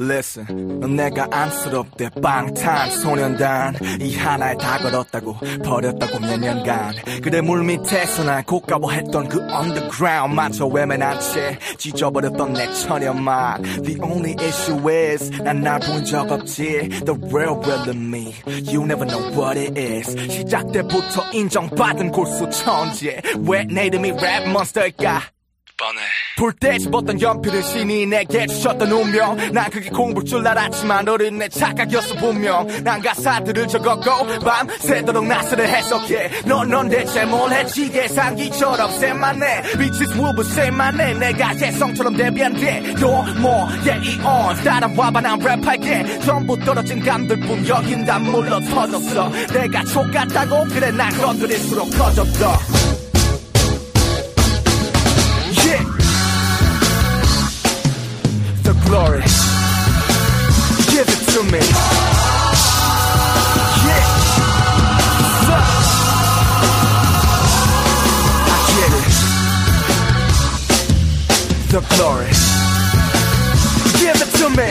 Listen, 넌 내가 안쓰럽대 방탄소년단. 이 하나에 다 걸었다고 버렸다고 몇 년간. 그래 물밑에서 날 고가워했던 그 underground 마저 외면한 채 찢어버렸던 내 천연만. The only issue is 난날본적 없지. The real real of me. You never know what it is. 시작 때부터 인정받은 골수 천재 왜 내 이름이 랩 몬스터일까? 뻔해 볼때 집었던 연필은 신이 내게 주셨던 운명. 난 그게 공부일 줄 알았지만 어린 내 착각이었어 분명. 난 가사들을 적었고 밤새도록 나스를 해석해. 넌, 넌 대체 뭘 했지 계산기처럼 쎄만해. Bitches will be 쎄만해. 내가 재성처럼 You're more yeah 이 on 따라와봐 난 랩할게. 전부 떨어진 감들뿐 여긴 다 물러 터졌어. 내가 족 같다고 그래 난 건드릴수록 커졌어 To me. Yeah. Look. I get it. The glory. Give it to me.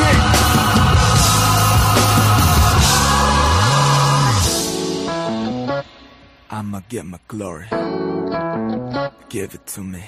Yeah. I'ma get my glory. Give it to me.